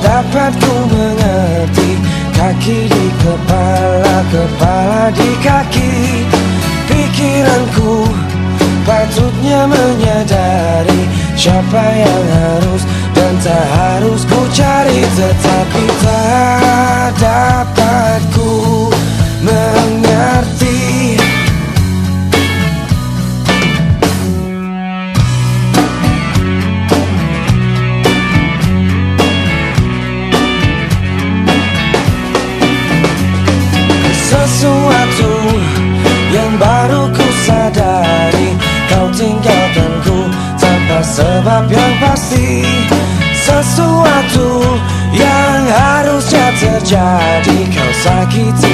dapat ku mengerti. Kaki di kepala, kepala di kaki. Pikiranku patutnya menyadari Siapa yang harus dan tak harus ku cari. Tetapi tak Baru ku sadari kau tinggalkanku Tanpa sebab yang pasti. Sesuatu yang harusnya terjadi Kau sakiti